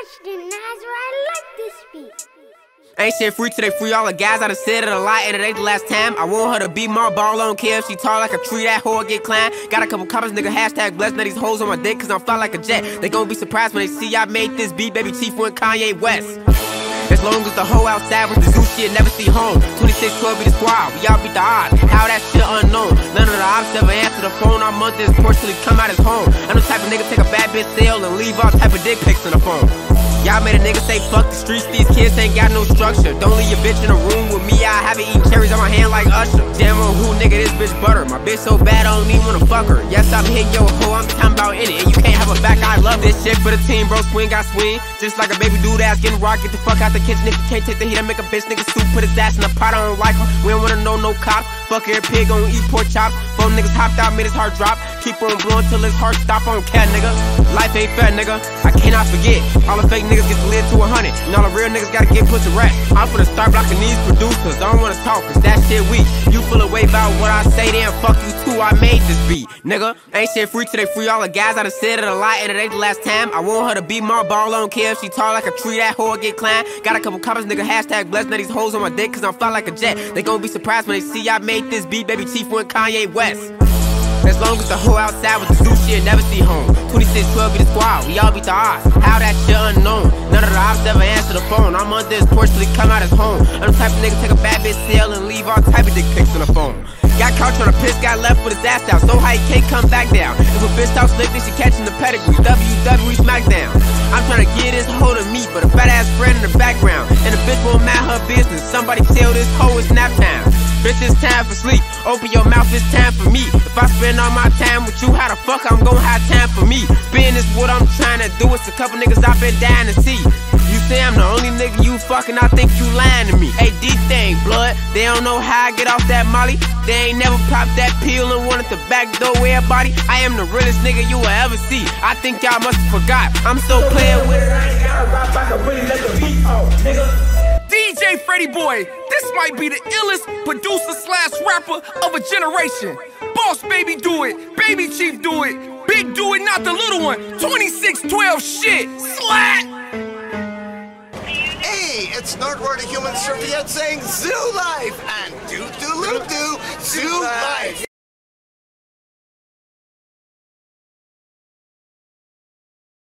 question. I like this beat. Ain't shit free today, free all the guys. I done said it a lot, and it ain't the last time. I want her to be my ball on if she tall like a tree, that whore get climbed. Got a couple comments, nigga, hashtag blessed. Now these hoes on my dick, cause I'm fly like a jet. They gon' be surprised when they see I made this beat, baby Chief went Kanye West. As long as the hoe outside with the zoo shit, never see home. 26, 12 be the squad, we all beat the odds. How that shit unknown. None of the ops ever answer the phone. Our month is he come out as home. I'm the type of nigga take a bad bitch sale and leave all type of dick pics in the phone. Y'all made a nigga say fuck the streets, these kids ain't got no structure. Don't leave your bitch in a room with me, I have it eating cherries on my hand like Usher. Damn on who nigga this bitch butter. My bitch so bad I don't even wanna fuck her. Yes, I'm hitting your hoe, I'm talking about in it. And you can't have a back, I love this shit for the team, bro. Swing, got swing. Just like a baby dude ass getting rock, get the fuck out the kitchen. If you can't take the heat, I make a bitch nigga soup, put his ass in the pot, I don't like him. We don't wanna know no cops. Fuck every pig on eat pork chops. Four niggas hopped out, made his heart drop. Keep on blowing till his heart stop on cat nigga. Life ain't fair, nigga. I cannot forget. All the fake niggas get to live to a hundred. And all the real niggas gotta get put to rest. I'm finna start blocking these producers. I don't wanna talk, cause that shit weak. You full of way about what I say, then fuck you too. I made this beat, nigga. Ain't shit free till they free all the guys. I done said it a lot, and it ain't the last time. I want her to be my ball, care if she tall like a tree, that whore get climbed. Got a couple comments, nigga, hashtag blessed. Now these hoes on my dick, cause I'm fly like a jet. They gon' be surprised when they see I made this beat, baby Chief went Kanye West. As long as the hoe outside with the zoo shit, never see home. 26, 12 be the squad, we all beat the odds. How that shit unknown. None of the ops ever answer the phone. I'm under his porch till he come out his home. I'm the type of nigga take a bad bitch sale and leave all type of dick pics on the phone. Got couch trying to piss, got left with his ass out. So high he can't come back down. If a bitch talk slick, then she catching the pedigree. WWE SmackDown. I'm trying to get this hoe to me, but a fat ass friend in the background. And the bitch won't mind her business. Somebody tell this hoe it's nap time. Bitch, it's time for sleep. Open your mouth, it's time for me. If I spend all my time with you, how the fuck I'm gonna have time for me? Being is what I'm trying to do. It's a couple niggas I've been dying to see. You say I'm the only nigga you fucking, I think you lying to me. AD thing, blood. They don't know how I get off that molly. They ain't never popped that pill and wanted to backdoor everybody. I am the realest nigga you will ever see. I think y'all must have forgot. I'm still playing with it. I ain't gotta rap, I can really let the beat off, nigga. DJ Freddie Boy, this might be the illest producer slash rapper of a generation. Boss Baby do it, Baby Chief do it, Big do it, not the little one. 2612 shit, slat! Hey, it's Nerdword, a human serviette saying Zoo Life! And doo doo doo doo, Zoo Life!